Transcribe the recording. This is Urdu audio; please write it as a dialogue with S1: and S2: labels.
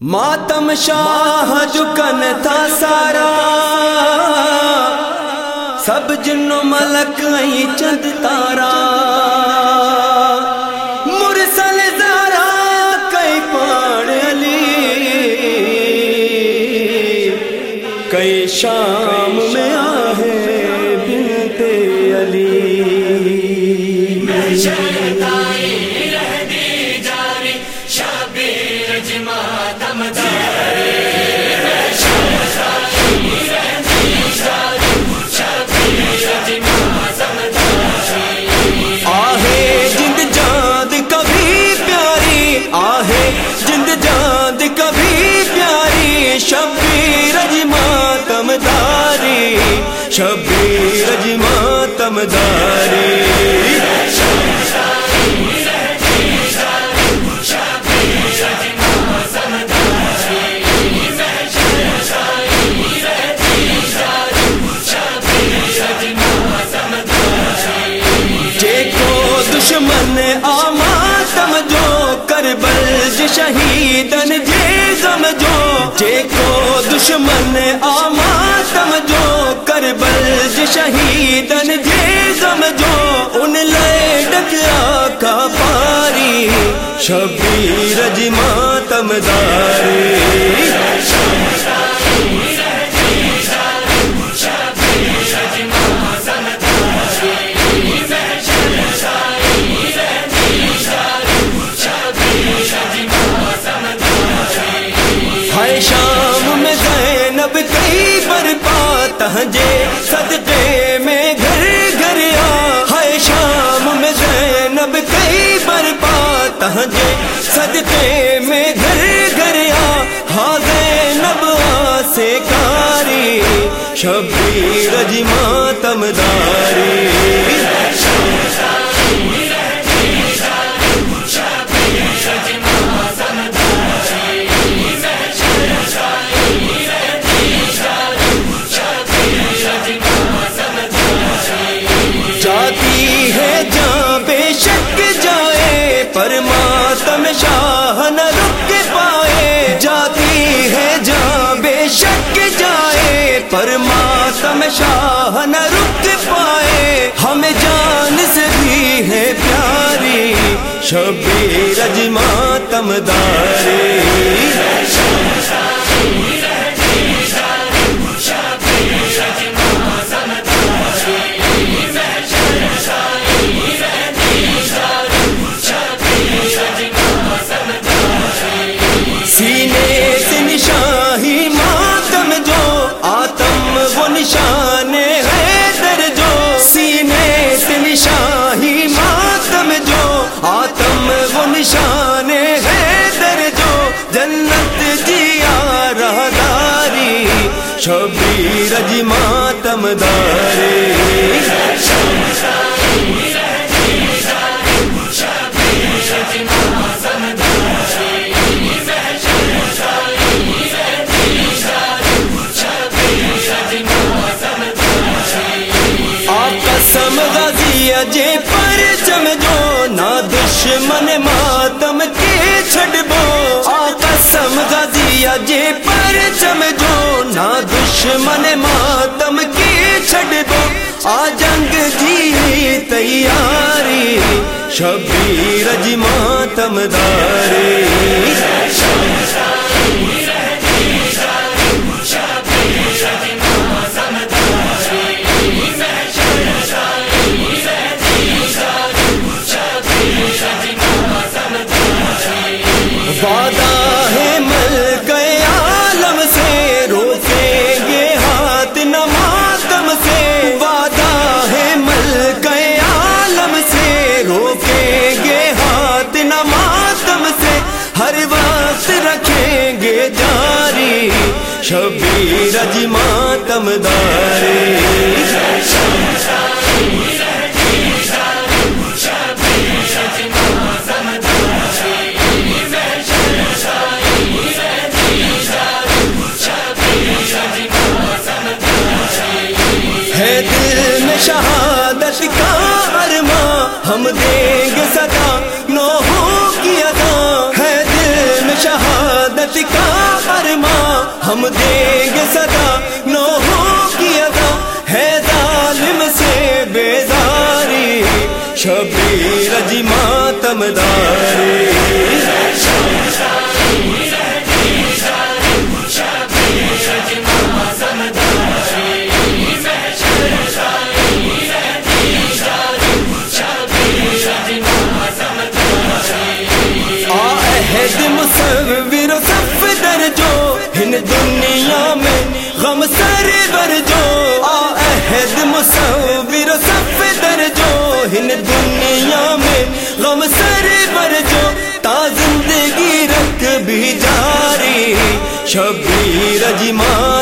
S1: ماتم شاہ جکن تھا سارا، سب جن و ملک چند تارا۔ مرسل زارا کئی پان علی، کئی شام میں آہے بنت علی۔ آہے شبیر ماتم داری. کو دشمن آما سمجھو کربل شہیدن جے سمجھو، جے کو دشمن آما سمجھو کربل ج شہیدن جے سمجھو، ان لے ڈکیا کا پاری، شبیر جی ماتم شام میں زینب کئی بر پاتا جے صدقے میں گھر گھر آ۔ شام میں زینب کئی بر پاتا جے صدقے میں گھر گھر آ۔ ہاں زینب آ سے کاری، شبیر جی ماتم قسم شاہ نہ رک پائے ہمیں جان سے بھی ہے پیاری۔ شبیر تم ماتم شبیر جی ماتم داری غازی اجے پر چمجو نہ دشمن ماتم کے چھڑبو آ قسم غازی اجے پر چمجو دشمن ماتم کی چھڑ دو آ جنگ جی تیاری شبیر جی ماتم داری شبیر جی ماتم داری ہے دل میں شہادت کا ارماں ہم دیں گے صدا نو کی ادا ہم دیں گے صدا نو کی کیا ہے ظالم سے بیزاری شبیر جی ماتم داری۔ دنیا میں غم سر بر جو آہد مصور صف در جو۔ ہن دنیا میں غم سر بر جو، تا زندگی رکھ بھی جاری۔ شبیر جمان